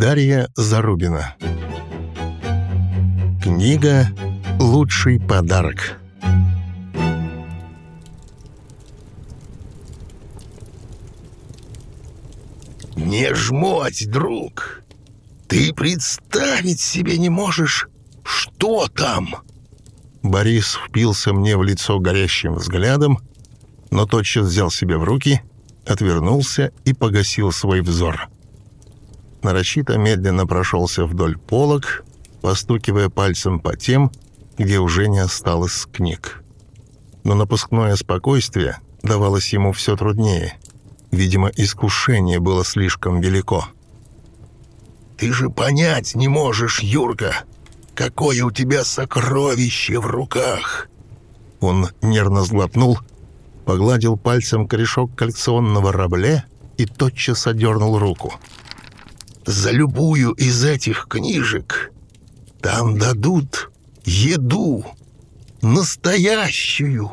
Дарья Зарубина Книга «Лучший подарок» «Не жмоть, друг! Ты представить себе не можешь, что там!» Борис впился мне в лицо горящим взглядом, но тотчас взял себя в руки, отвернулся и погасил свой взор нарочито медленно прошелся вдоль полок, постукивая пальцем по тем, где уже не осталось книг. Но напускное спокойствие давалось ему все труднее. Видимо, искушение было слишком велико. «Ты же понять не можешь, Юрка, какое у тебя сокровище в руках!» Он нервно сглотнул, погладил пальцем корешок коллекционного рабле и тотчас одернул руку за любую из этих книжек там дадут еду. Настоящую.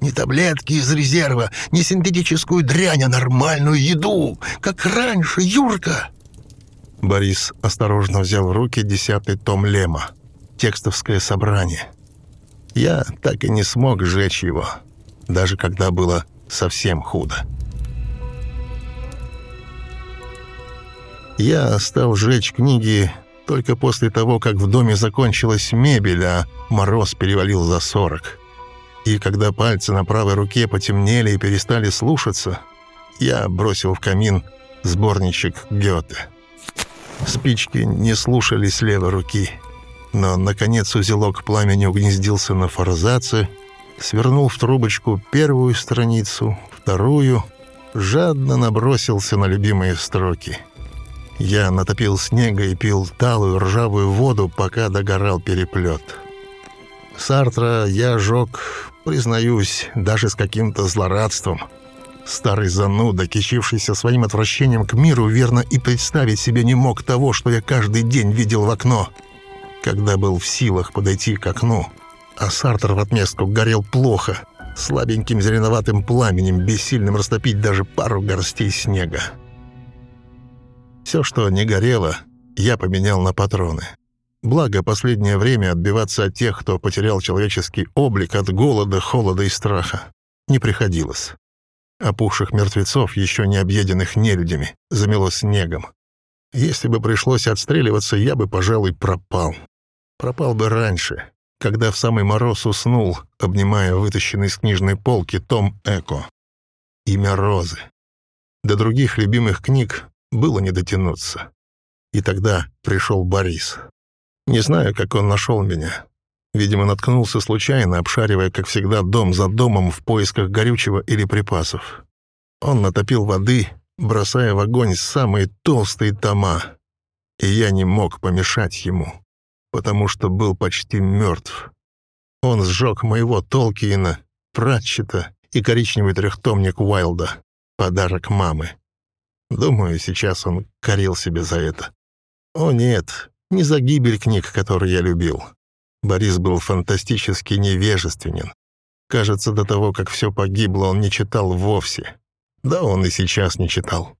Не таблетки из резерва, не синтетическую дрянь, а нормальную еду, как раньше, Юрка. Борис осторожно взял в руки десятый том Лема. Текстовское собрание. Я так и не смог сжечь его, даже когда было совсем худо. Я стал жечь книги только после того, как в доме закончилась мебель, а мороз перевалил за сорок. И когда пальцы на правой руке потемнели и перестали слушаться, я бросил в камин сборничек Гёте. Спички не слушались левой руки, но, наконец, узелок пламени угнездился на форзаце, свернул в трубочку первую страницу, вторую, жадно набросился на любимые строки — я натопил снега и пил талую ржавую воду, пока догорал переплет. Сартра я жег, признаюсь, даже с каким-то злорадством. Старый зануда, кичившийся своим отвращением к миру, верно и представить себе не мог того, что я каждый день видел в окно, когда был в силах подойти к окну. А Сартр в отместку горел плохо, слабеньким зеленоватым пламенем, бессильным растопить даже пару горстей снега. Все, что не горело, я поменял на патроны. Благо, последнее время отбиваться от тех, кто потерял человеческий облик от голода, холода и страха, не приходилось. Опухших мертвецов, еще не объеденных нелюдями, замело снегом. Если бы пришлось отстреливаться, я бы, пожалуй, пропал. Пропал бы раньше, когда в самый мороз уснул, обнимая вытащенный из книжной полки том Эко. Имя Розы. До других любимых книг было не дотянуться. И тогда пришел Борис. Не знаю, как он нашел меня. Видимо, наткнулся случайно, обшаривая, как всегда, дом за домом в поисках горючего или припасов. Он натопил воды, бросая в огонь самые толстые тома. И я не мог помешать ему, потому что был почти мертв. Он сжег моего Толкиена, Пратчета и коричневый трехтомник Уайлда, подарок мамы. Думаю, сейчас он корил себе за это. О нет, не за гибель книг, которые я любил. Борис был фантастически невежественен. Кажется, до того, как все погибло, он не читал вовсе. Да он и сейчас не читал.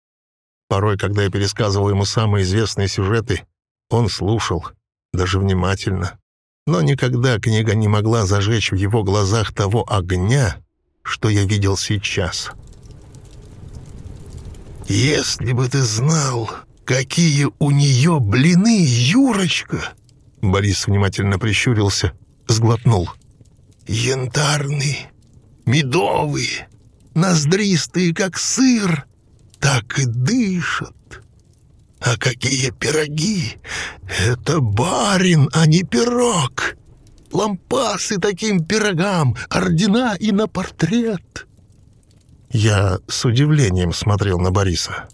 Порой, когда я пересказывал ему самые известные сюжеты, он слушал, даже внимательно. Но никогда книга не могла зажечь в его глазах того огня, что я видел сейчас. «Если бы ты знал, какие у нее блины, Юрочка!» Борис внимательно прищурился, сглотнул. «Янтарные, медовые, ноздристые, как сыр, так и дышат. А какие пироги! Это барин, а не пирог! Лампасы таким пирогам, ордена и на портрет!» Я с удивлением смотрел на Бориса.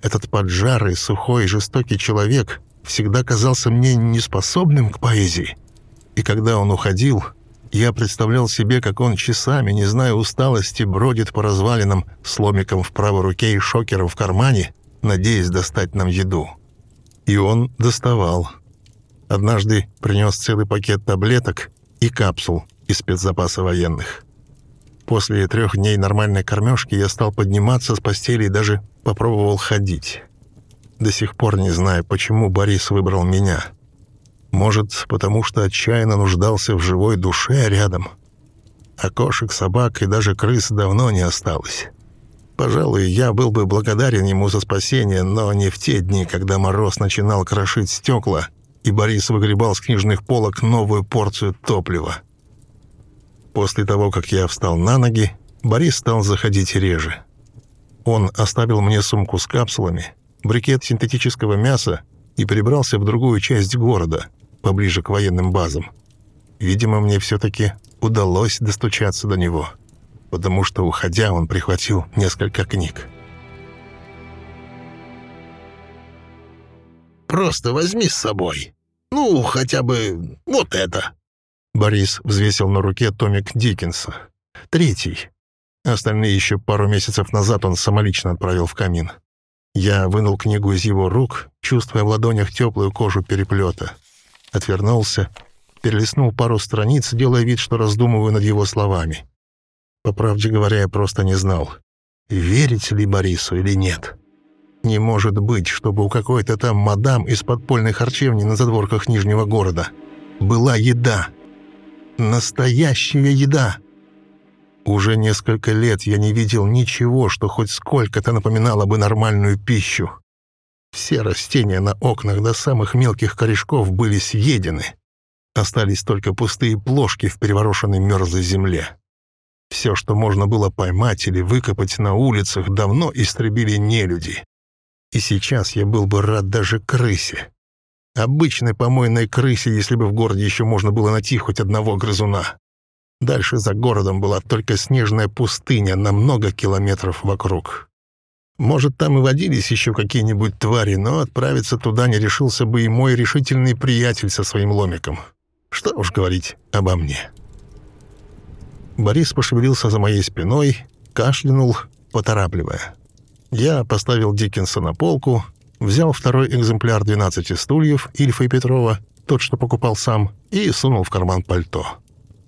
Этот поджарый, сухой, жестокий человек всегда казался мне неспособным к поэзии. И когда он уходил, я представлял себе, как он часами, не зная усталости, бродит по развалинам с ломиком в правой руке и шокером в кармане, надеясь достать нам еду. И он доставал. Однажды принес целый пакет таблеток и капсул из спецзапаса военных. После трех дней нормальной кормежки я стал подниматься с постели и даже попробовал ходить. До сих пор не знаю, почему Борис выбрал меня. Может, потому что отчаянно нуждался в живой душе рядом. А кошек, собак и даже крыс давно не осталось. Пожалуй, я был бы благодарен ему за спасение, но не в те дни, когда мороз начинал крошить стекла, и Борис выгребал с книжных полок новую порцию топлива. После того, как я встал на ноги, Борис стал заходить реже. Он оставил мне сумку с капсулами, брикет синтетического мяса и перебрался в другую часть города, поближе к военным базам. Видимо, мне все-таки удалось достучаться до него, потому что, уходя, он прихватил несколько книг. «Просто возьми с собой. Ну, хотя бы вот это». Борис взвесил на руке томик Диккенса. Третий. Остальные еще пару месяцев назад он самолично отправил в камин. Я вынул книгу из его рук, чувствуя в ладонях теплую кожу переплета. Отвернулся, перелистнул пару страниц, делая вид, что раздумываю над его словами. По правде говоря, я просто не знал, верить ли Борису или нет. Не может быть, чтобы у какой-то там мадам из подпольной харчевни на задворках Нижнего города была еда. Настоящая еда. Уже несколько лет я не видел ничего, что хоть сколько-то напоминало бы нормальную пищу. Все растения на окнах до самых мелких корешков были съедены. Остались только пустые плошки в переворошенной мерзлой земле. Все, что можно было поймать или выкопать на улицах, давно истребили нелюди. И сейчас я был бы рад даже крысе. Обычной помойной крысе, если бы в городе еще можно было найти хоть одного грызуна. Дальше за городом была только снежная пустыня на много километров вокруг. Может, там и водились еще какие-нибудь твари, но отправиться туда не решился бы и мой решительный приятель со своим ломиком. Что уж говорить обо мне. Борис пошевелился за моей спиной, кашлянул, поторапливая. Я поставил Диккенса на полку, взял второй экземпляр «12 стульев» Ильфа и Петрова, тот, что покупал сам, и сунул в карман пальто.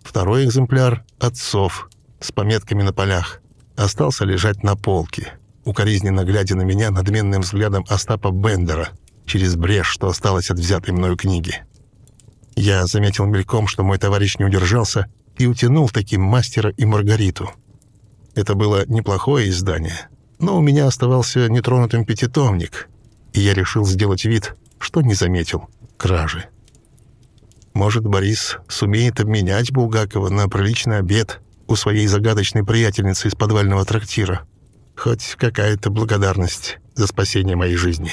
Второй экземпляр «Отцов» с пометками на полях остался лежать на полке, укоризненно глядя на меня надменным взглядом Остапа Бендера через брешь, что осталось от взятой мною книги. Я заметил мельком, что мой товарищ не удержался и утянул таким мастера и Маргариту. Это было неплохое издание, но у меня оставался нетронутым пятитомник, и я решил сделать вид, что не заметил кражи. Может, Борис сумеет обменять Булгакова на приличный обед у своей загадочной приятельницы из подвального трактира. Хоть какая-то благодарность за спасение моей жизни.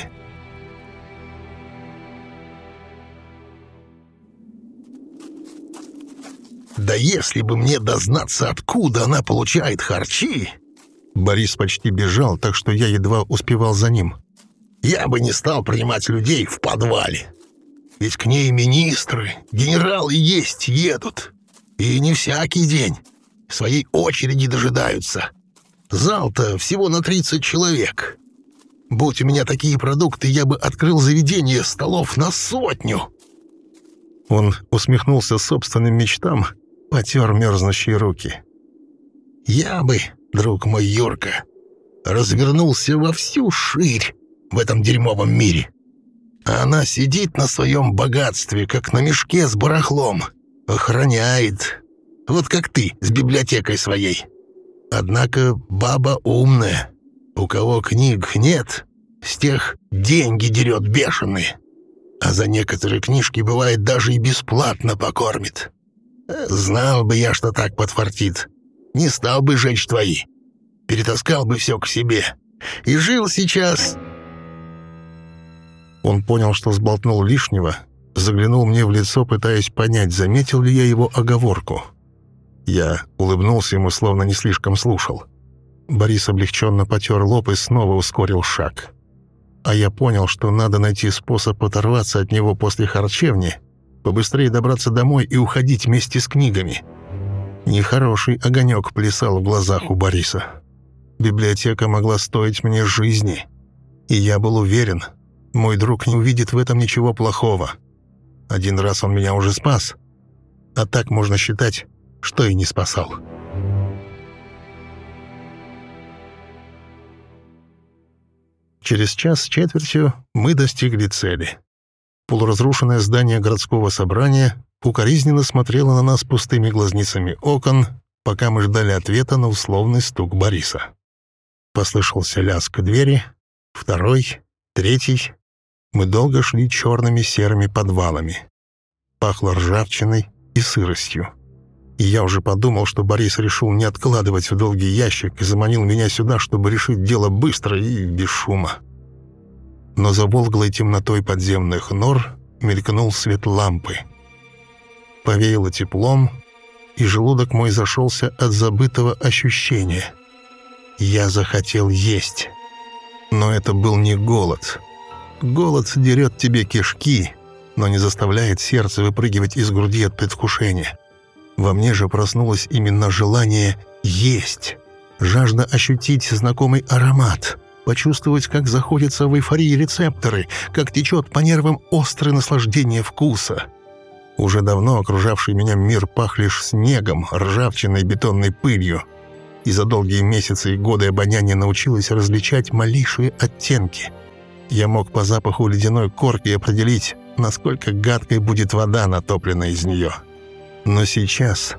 «Да если бы мне дознаться, откуда она получает харчи!» Борис почти бежал, так что я едва успевал за ним. «Я бы не стал принимать людей в подвале. Ведь к ней министры, генералы есть едут. И не всякий день. Своей очереди дожидаются. Зал-то всего на 30 человек. Будь у меня такие продукты, я бы открыл заведение столов на сотню. Он усмехнулся собственным мечтам, потер мерзнущие руки. Я бы, друг мой Юрка, развернулся во всю ширь в этом дерьмовом мире. А она сидит на своем богатстве, как на мешке с барахлом. Охраняет. Вот как ты с библиотекой своей. Однако баба умная. У кого книг нет, с тех деньги дерет бешеные. А за некоторые книжки бывает даже и бесплатно покормит. Знал бы я, что так подфартит. Не стал бы жечь твои. Перетаскал бы все к себе. И жил сейчас Он понял, что сболтнул лишнего, заглянул мне в лицо, пытаясь понять, заметил ли я его оговорку. Я улыбнулся ему, словно не слишком слушал. Борис облегченно потер лоб и снова ускорил шаг. А я понял, что надо найти способ оторваться от него после харчевни, побыстрее добраться домой и уходить вместе с книгами. Нехороший огонек плясал в глазах у Бориса. Библиотека могла стоить мне жизни. И я был уверен, мой друг не увидит в этом ничего плохого. Один раз он меня уже спас, а так можно считать, что и не спасал. Через час с четвертью мы достигли цели. Полуразрушенное здание городского собрания укоризненно смотрело на нас пустыми глазницами окон, пока мы ждали ответа на условный стук Бориса. Послышался лязг двери, второй, третий. Мы долго шли черными серыми подвалами. Пахло ржавчиной и сыростью. И я уже подумал, что Борис решил не откладывать в долгий ящик и заманил меня сюда, чтобы решить дело быстро и без шума. Но за волглой темнотой подземных нор мелькнул свет лампы. Повеяло теплом, и желудок мой зашелся от забытого ощущения. Я захотел есть. Но это был не голод. Голод дерет тебе кишки, но не заставляет сердце выпрыгивать из груди от предвкушения. Во мне же проснулось именно желание есть, жажда ощутить знакомый аромат, почувствовать, как заходятся в эйфории рецепторы, как течет по нервам острое наслаждение вкуса. Уже давно окружавший меня мир пах лишь снегом, ржавчиной, бетонной пылью. И за долгие месяцы и годы обоняния научилась различать малейшие оттенки. Я мог по запаху ледяной корки определить, насколько гадкой будет вода, натопленная из нее. Но сейчас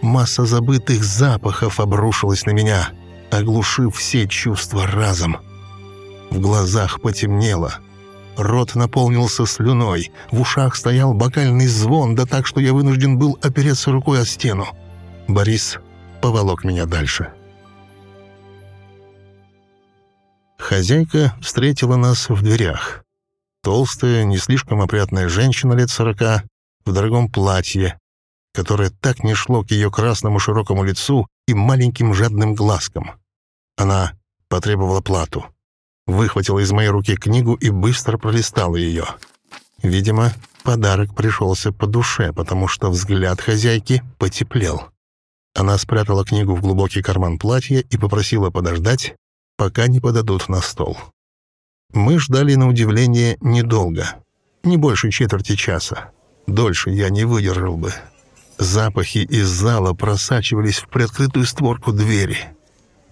масса забытых запахов обрушилась на меня, оглушив все чувства разом. В глазах потемнело, рот наполнился слюной, в ушах стоял бокальный звон, да так, что я вынужден был опереться рукой о стену. Борис поволок меня дальше. Хозяйка встретила нас в дверях. Толстая, не слишком опрятная женщина лет сорока, в дорогом платье, которое так не шло к ее красному широкому лицу и маленьким жадным глазкам. Она потребовала плату, выхватила из моей руки книгу и быстро пролистала ее. Видимо, подарок пришелся по душе, потому что взгляд хозяйки потеплел. Она спрятала книгу в глубокий карман платья и попросила подождать, пока не подадут на стол. Мы ждали на удивление недолго, не больше четверти часа. Дольше я не выдержал бы. Запахи из зала просачивались в приоткрытую створку двери.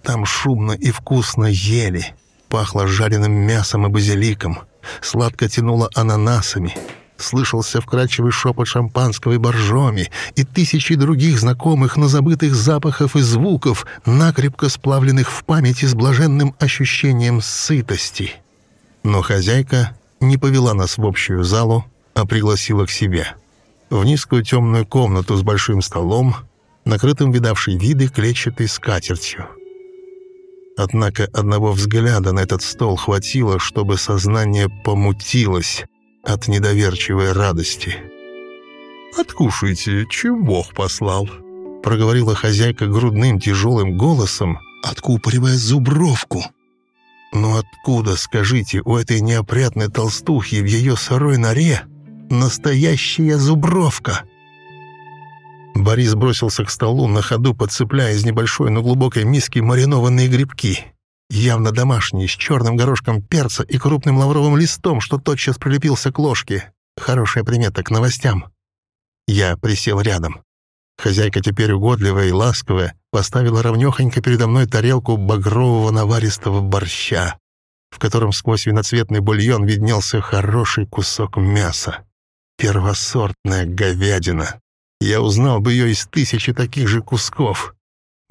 Там шумно и вкусно ели. Пахло жареным мясом и базиликом. Сладко тянуло ананасами. Слышался вкрадчивый шепот шампанского и боржоми и тысячи других знакомых, но забытых запахов и звуков, накрепко сплавленных в памяти с блаженным ощущением сытости. Но хозяйка не повела нас в общую залу, а пригласила к себе — в низкую темную комнату с большим столом, накрытым видавшей виды клетчатой скатертью. Однако одного взгляда на этот стол хватило, чтобы сознание помутилось от недоверчивой радости. «Откушайте, чем Бог послал», — проговорила хозяйка грудным тяжелым голосом, откупоривая зубровку. «Но откуда, скажите, у этой неопрятной толстухи в ее сырой норе Настоящая зубровка!» Борис бросился к столу, на ходу подцепляя из небольшой, но глубокой миски маринованные грибки. Явно домашние, с черным горошком перца и крупным лавровым листом, что тотчас прилепился к ложке. Хорошая примета к новостям. Я присел рядом. Хозяйка теперь угодливая и ласковая поставила ровнёхонько передо мной тарелку багрового наваристого борща, в котором сквозь виноцветный бульон виднелся хороший кусок мяса. Первосортная говядина. Я узнал бы ее из тысячи таких же кусков.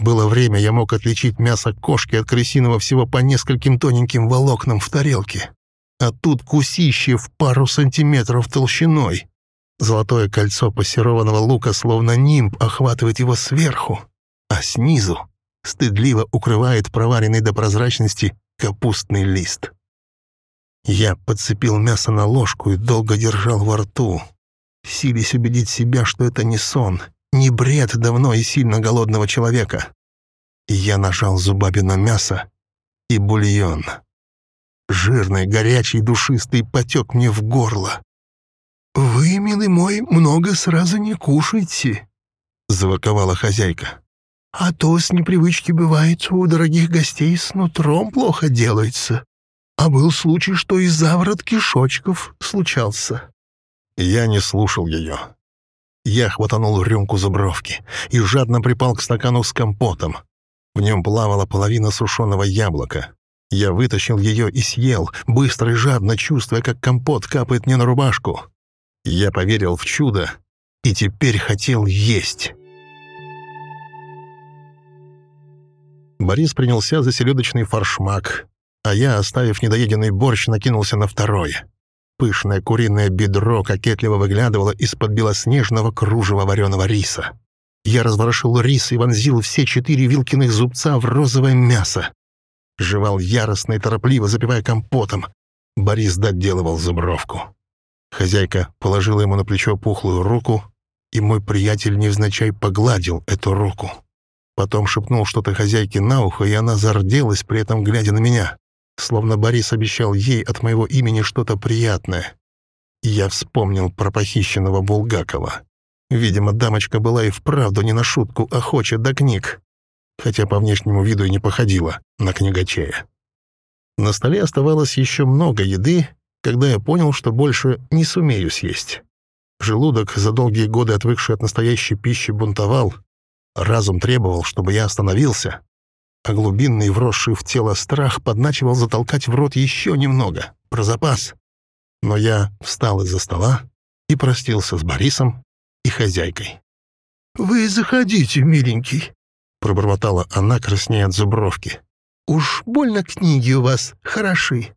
Было время, я мог отличить мясо кошки от крысиного всего по нескольким тоненьким волокнам в тарелке. А тут кусище в пару сантиметров толщиной. Золотое кольцо пассерованного лука, словно нимб, охватывает его сверху, а снизу стыдливо укрывает проваренный до прозрачности капустный лист. Я подцепил мясо на ложку и долго держал во рту, силясь убедить себя, что это не сон, не бред давно и сильно голодного человека. И я нажал зубами на мясо и бульон. Жирный, горячий, душистый потек мне в горло. «Вы, милый мой, много сразу не кушайте», — заворковала хозяйка. «А то с непривычки бывает у дорогих гостей с нутром плохо делается. А был случай, что и заворот кишочков случался». Я не слушал ее. Я хватанул рюмку зубровки и жадно припал к стакану с компотом. В нем плавала половина сушеного яблока. Я вытащил ее и съел, быстро и жадно чувствуя, как компот капает мне на рубашку. Я поверил в чудо и теперь хотел есть. Борис принялся за селедочный форшмак, а я, оставив недоеденный борщ, накинулся на второе. Пышное куриное бедро кокетливо выглядывало из-под белоснежного кружева вареного риса. Я разворошил рис и вонзил все четыре вилкиных зубца в розовое мясо. Жевал яростно и торопливо, запивая компотом. Борис доделывал зубровку. Хозяйка положила ему на плечо пухлую руку, и мой приятель невзначай погладил эту руку. Потом шепнул что-то хозяйке на ухо, и она зарделась, при этом глядя на меня словно Борис обещал ей от моего имени что-то приятное. я вспомнил про похищенного Булгакова. Видимо, дамочка была и вправду не на шутку охоча до книг, хотя по внешнему виду и не походила на книгачея. На столе оставалось еще много еды, когда я понял, что больше не сумею съесть. Желудок, за долгие годы отвыкший от настоящей пищи, бунтовал. Разум требовал, чтобы я остановился, а глубинный, вросший в тело страх подначивал затолкать в рот еще немного, про запас. Но я встал из-за стола и простился с Борисом и хозяйкой. «Вы заходите, миленький», — пробормотала она, краснея от зубровки. «Уж больно книги у вас хороши».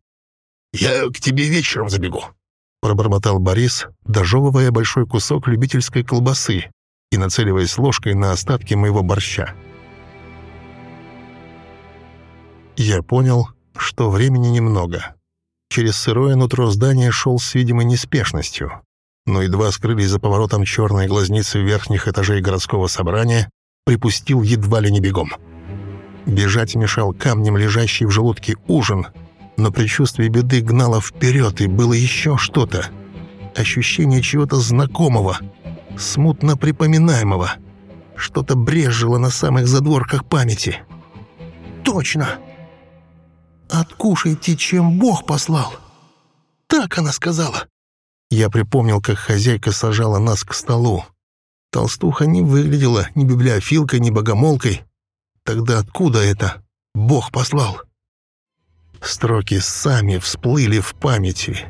«Я к тебе вечером забегу», — пробормотал Борис, дожевывая большой кусок любительской колбасы и нацеливаясь ложкой на остатки моего борща. Я понял, что времени немного. Через сырое нутро здания шел с видимой неспешностью, но едва скрылись за поворотом черные глазницы верхних этажей городского собрания, припустил едва ли не бегом. Бежать мешал камнем лежащий в желудке ужин, но предчувствие беды гнало вперед, и было еще что-то. Ощущение чего-то знакомого, смутно припоминаемого. Что-то брежило на самых задворках памяти. «Точно!» «Откушайте, чем Бог послал!» Так она сказала. Я припомнил, как хозяйка сажала нас к столу. Толстуха не выглядела ни библиофилкой, ни богомолкой. Тогда откуда это Бог послал? Строки сами всплыли в памяти.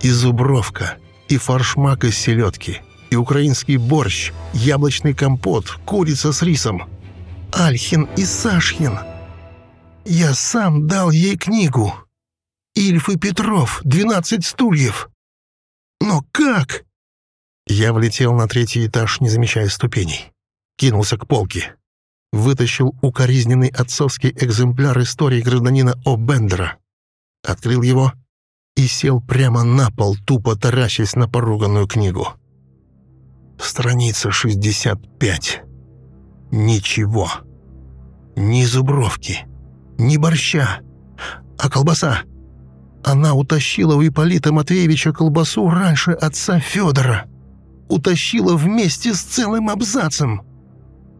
И зубровка, и форшмак из селедки, и украинский борщ, яблочный компот, курица с рисом. Альхин и Сашхин — я сам дал ей книгу. Ильф и Петров, двенадцать стульев. Но как? Я влетел на третий этаж, не замечая ступеней. Кинулся к полке. Вытащил укоризненный отцовский экземпляр истории гражданина О. Бендера. Открыл его и сел прямо на пол, тупо таращась на поруганную книгу. Страница 65. Ничего. Ни зубровки не борща, а колбаса. Она утащила у Ипполита Матвеевича колбасу раньше отца Федора. Утащила вместе с целым абзацем.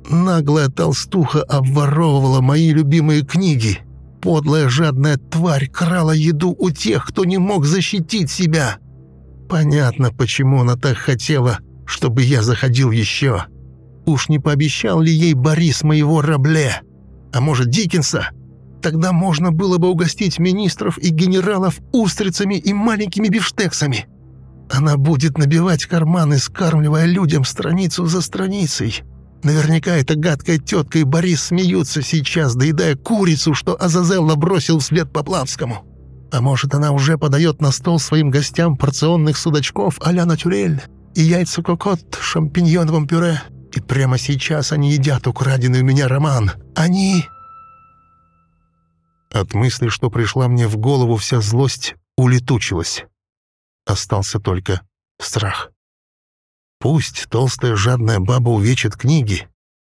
Наглая толстуха обворовывала мои любимые книги. Подлая жадная тварь крала еду у тех, кто не мог защитить себя. Понятно, почему она так хотела, чтобы я заходил еще. Уж не пообещал ли ей Борис моего рабле? А может, Диккенса? Тогда можно было бы угостить министров и генералов устрицами и маленькими бифштексами. Она будет набивать карманы, скармливая людям страницу за страницей. Наверняка эта гадкая тетка и Борис смеются сейчас, доедая курицу, что Азазелла бросил вслед Поплавскому. А может, она уже подает на стол своим гостям порционных судачков а-ля натюрель и яйца кокот в шампиньоновом пюре. И прямо сейчас они едят украденный у меня роман. Они... От мысли, что пришла мне в голову, вся злость улетучилась. Остался только страх. Пусть толстая жадная баба увечит книги,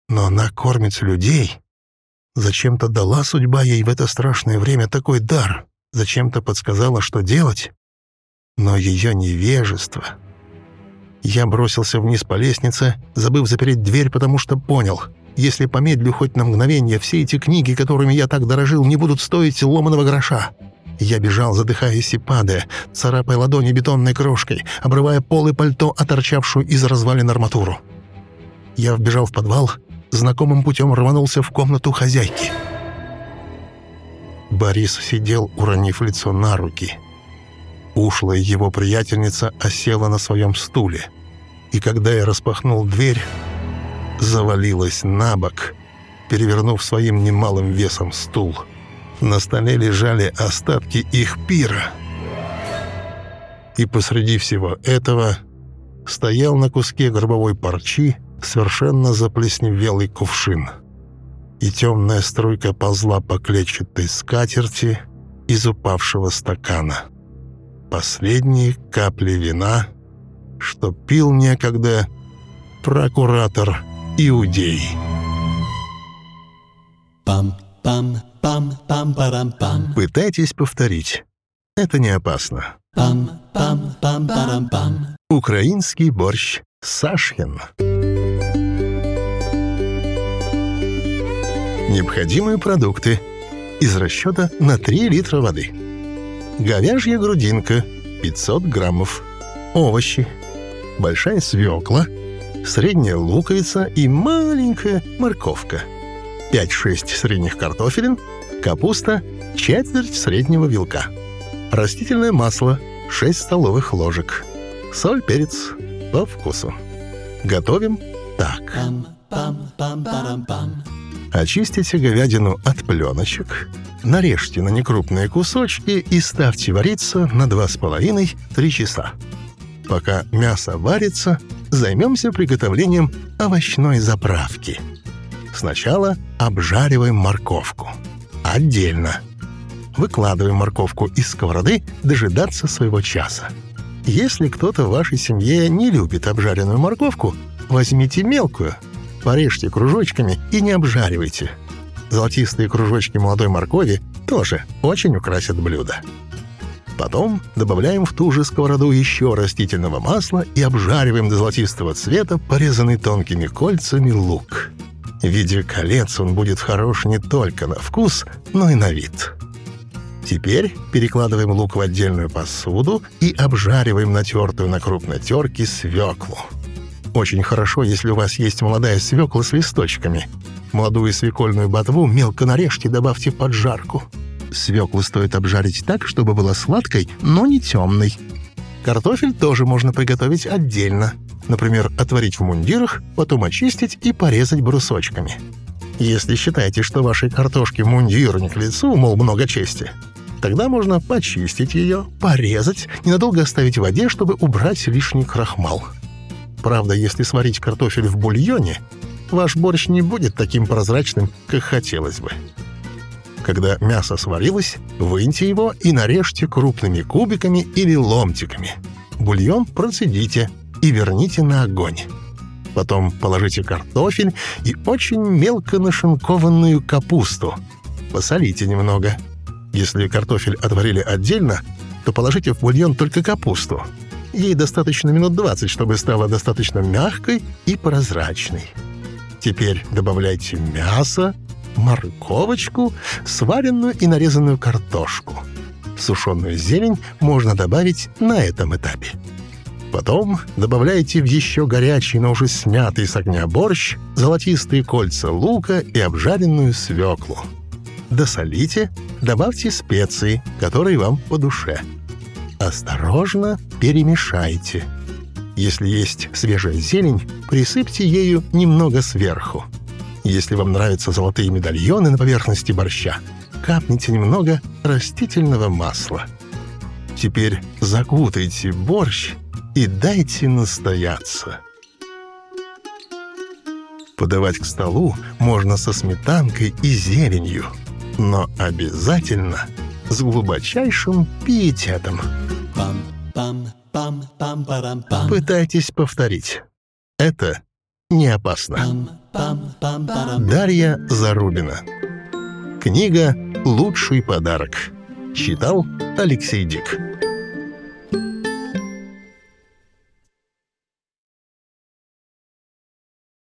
но она кормит людей. Зачем-то дала судьба ей в это страшное время такой дар, зачем-то подсказала, что делать. Но ее невежество... Я бросился вниз по лестнице, забыв запереть дверь, потому что понял, если помедлю хоть на мгновение, все эти книги, которыми я так дорожил, не будут стоить ломаного гроша. Я бежал, задыхаясь и падая, царапая ладони бетонной крошкой, обрывая пол и пальто, оторчавшую из развалин арматуру. Я вбежал в подвал, знакомым путем рванулся в комнату хозяйки. Борис сидел, уронив лицо на руки. Ушлая его приятельница осела на своем стуле. И когда я распахнул дверь, завалилась на бок, перевернув своим немалым весом стул. На столе лежали остатки их пира. И посреди всего этого стоял на куске гробовой парчи совершенно заплесневелый кувшин. И темная струйка ползла по клетчатой скатерти из упавшего стакана. Последние капли вина, что пил некогда прокуратор Иудей. Пам-пам-пам-парам-пам. Пытайтесь повторить. Это не опасно. Пам-пам-пам-парам-пам. Украинский борщ Сашхин. Необходимые продукты. Из расчета на 3 литра воды. Говяжья грудинка 500 граммов. Овощи. Большая свекла. Средняя луковица и маленькая морковка. 5-6 средних картофелин. Капуста четверть среднего вилка. Растительное масло 6 столовых ложек. Соль, перец по вкусу. Готовим так. Очистите говядину от пленочек, нарежьте на некрупные кусочки и ставьте вариться на 2,5-3 часа. Пока мясо варится, займемся приготовлением овощной заправки. Сначала обжариваем морковку. Отдельно. Выкладываем морковку из сковороды дожидаться своего часа. Если кто-то в вашей семье не любит обжаренную морковку, возьмите мелкую, порежьте кружочками и не обжаривайте. Золотистые кружочки молодой моркови тоже очень украсят блюдо. Потом добавляем в ту же сковороду еще растительного масла и обжариваем до золотистого цвета порезанный тонкими кольцами лук. В виде колец он будет хорош не только на вкус, но и на вид. Теперь перекладываем лук в отдельную посуду и обжариваем натертую на крупной терке свеклу. Очень хорошо, если у вас есть молодая свекла с листочками. Молодую свекольную ботву мелко нарежьте и добавьте поджарку. Свеклу стоит обжарить так, чтобы была сладкой, но не темной. Картофель тоже можно приготовить отдельно. Например, отварить в мундирах, потом очистить и порезать брусочками. Если считаете, что вашей картошке мундир не к лицу, мол, много чести, тогда можно почистить ее, порезать, ненадолго оставить в воде, чтобы убрать лишний крахмал. Правда, если сварить картофель в бульоне, ваш борщ не будет таким прозрачным, как хотелось бы. Когда мясо сварилось, выньте его и нарежьте крупными кубиками или ломтиками. Бульон процедите и верните на огонь. Потом положите картофель и очень мелко нашинкованную капусту. Посолите немного. Если картофель отварили отдельно, то положите в бульон только капусту. Ей достаточно минут 20, чтобы стала достаточно мягкой и прозрачной. Теперь добавляйте мясо, морковочку, сваренную и нарезанную картошку. Сушеную зелень можно добавить на этом этапе. Потом добавляйте в еще горячий, но уже снятый с огня борщ золотистые кольца лука и обжаренную свеклу. Досолите, добавьте специи, которые вам по душе. Осторожно перемешайте. Если есть свежая зелень, присыпьте ею немного сверху. Если вам нравятся золотые медальоны на поверхности борща, капните немного растительного масла. Теперь закутайте борщ и дайте настояться. Подавать к столу можно со сметанкой и зеленью, но обязательно с глубочайшим пиететом. Пытайтесь повторить. Это не опасно. Дарья Зарубина. Книга «Лучший подарок». Читал Алексей Дик.